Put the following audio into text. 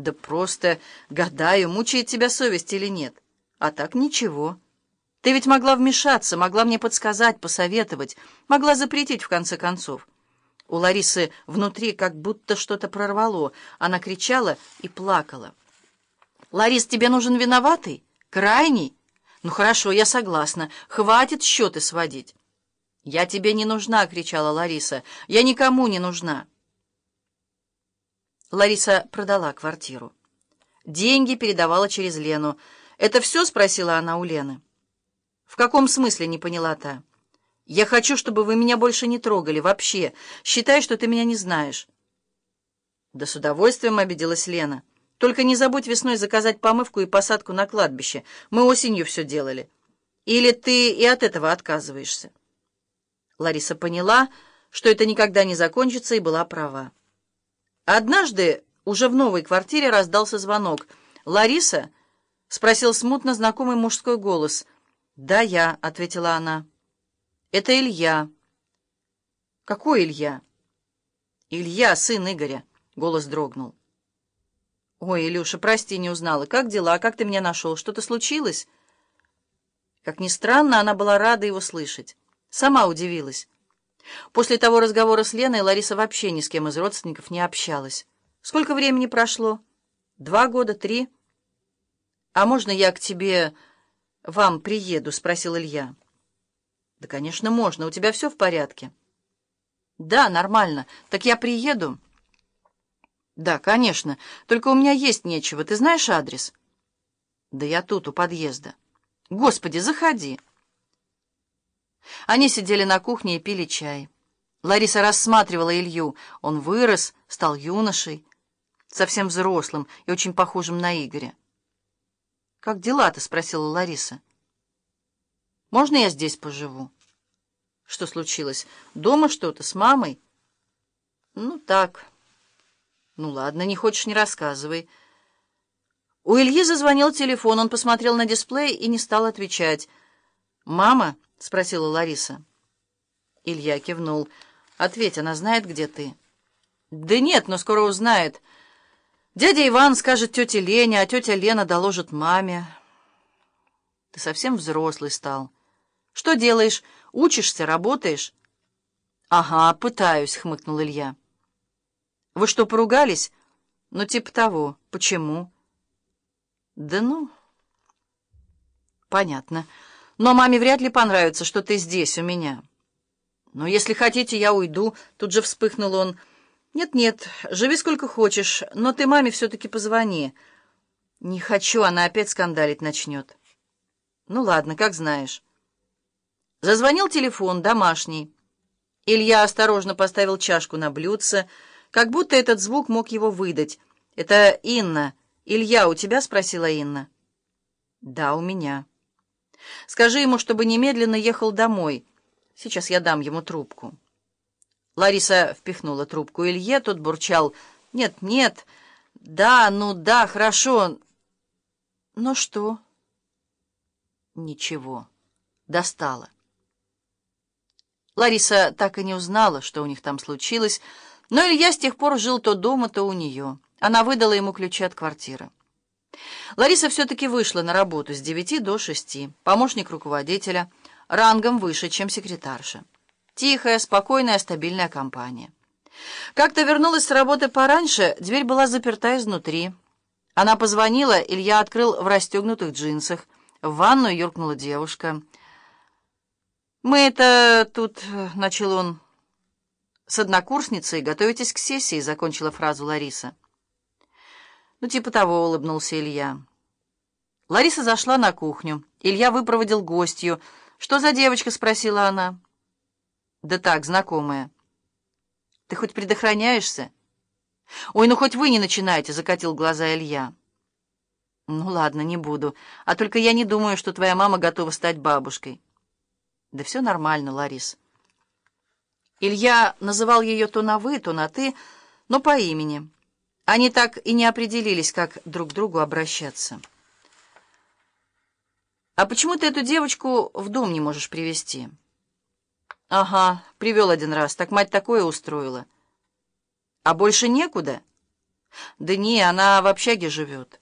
Да просто гадаю, мучает тебя совесть или нет. А так ничего. Ты ведь могла вмешаться, могла мне подсказать, посоветовать, могла запретить в конце концов. У Ларисы внутри как будто что-то прорвало. Она кричала и плакала. «Ларис, тебе нужен виноватый? Крайний? Ну хорошо, я согласна. Хватит счеты сводить». «Я тебе не нужна!» — кричала Лариса. «Я никому не нужна!» Лариса продала квартиру. Деньги передавала через Лену. «Это все?» — спросила она у Лены. «В каком смысле?» — не поняла та. «Я хочу, чтобы вы меня больше не трогали. Вообще. Считай, что ты меня не знаешь». «Да с удовольствием обиделась Лена. Только не забудь весной заказать помывку и посадку на кладбище. Мы осенью все делали. Или ты и от этого отказываешься?» Лариса поняла, что это никогда не закончится, и была права. Однажды уже в новой квартире раздался звонок. «Лариса?» — спросил смутно знакомый мужской голос. «Да, я», — ответила она. «Это Илья». «Какой Илья?» «Илья, сын Игоря», — голос дрогнул. «Ой, Илюша, прости, не узнала. Как дела? Как ты меня нашел? Что-то случилось?» Как ни странно, она была рада его слышать. Сама удивилась. После того разговора с Леной Лариса вообще ни с кем из родственников не общалась. Сколько времени прошло? Два года, три? А можно я к тебе, вам приеду? Спросил Илья. Да, конечно, можно. У тебя все в порядке? Да, нормально. Так я приеду? Да, конечно. Только у меня есть нечего. Ты знаешь адрес? Да я тут, у подъезда. Господи, заходи. Они сидели на кухне и пили чай. Лариса рассматривала Илью. Он вырос, стал юношей, совсем взрослым и очень похожим на Игоря. «Как дела-то?» — спросила Лариса. «Можно я здесь поживу?» «Что случилось? Дома что-то? С мамой?» «Ну, так. Ну, ладно, не хочешь — не рассказывай». У Ильи зазвонил телефон. Он посмотрел на дисплей и не стал отвечать. «Мама?» — спросила Лариса. Илья кивнул. «Ответь, она знает, где ты?» «Да нет, но скоро узнает. Дядя Иван скажет тете Лене, а тетя Лена доложит маме». «Ты совсем взрослый стал. Что делаешь? Учишься, работаешь?» «Ага, пытаюсь», — хмыкнул Илья. «Вы что, поругались?» «Ну, типа того. Почему?» «Да ну...» «Понятно». Но маме вряд ли понравится, что ты здесь, у меня. Но если хотите, я уйду. Тут же вспыхнул он. Нет-нет, живи сколько хочешь, но ты маме все-таки позвони. Не хочу, она опять скандалить начнет. Ну ладно, как знаешь. Зазвонил телефон, домашний. Илья осторожно поставил чашку на блюдце, как будто этот звук мог его выдать. «Это Инна. Илья, у тебя?» — спросила Инна. «Да, у меня». Скажи ему, чтобы немедленно ехал домой. Сейчас я дам ему трубку». Лариса впихнула трубку Илье, тот бурчал. «Нет, нет, да, ну да, хорошо. Но что?» «Ничего. Достала». Лариса так и не узнала, что у них там случилось, но Илья с тех пор жил то дома, то у нее. Она выдала ему ключи от квартиры. Лариса все-таки вышла на работу с 9 до 6, помощник руководителя, рангом выше, чем секретарша. Тихая, спокойная, стабильная компания. Как-то вернулась с работы пораньше, дверь была заперта изнутри. Она позвонила, Илья открыл в расстегнутых джинсах. В ванную юркнула девушка. «Мы это тут...» — начал он. «С однокурсницей готовитесь к сессии», — закончила фразу Лариса. «Ну, типа того», — улыбнулся Илья. Лариса зашла на кухню. Илья выпроводил гостью. «Что за девочка?» — спросила она. «Да так, знакомая». «Ты хоть предохраняешься?» «Ой, ну хоть вы не начинайте», — закатил глаза Илья. «Ну ладно, не буду. А только я не думаю, что твоя мама готова стать бабушкой». «Да все нормально, Ларис». Илья называл ее то на «вы», то на «ты», но по имени. Они так и не определились, как друг к другу обращаться. «А почему ты эту девочку в дом не можешь привести? «Ага, привел один раз, так мать такое устроила». «А больше некуда?» «Да не, она в общаге живет».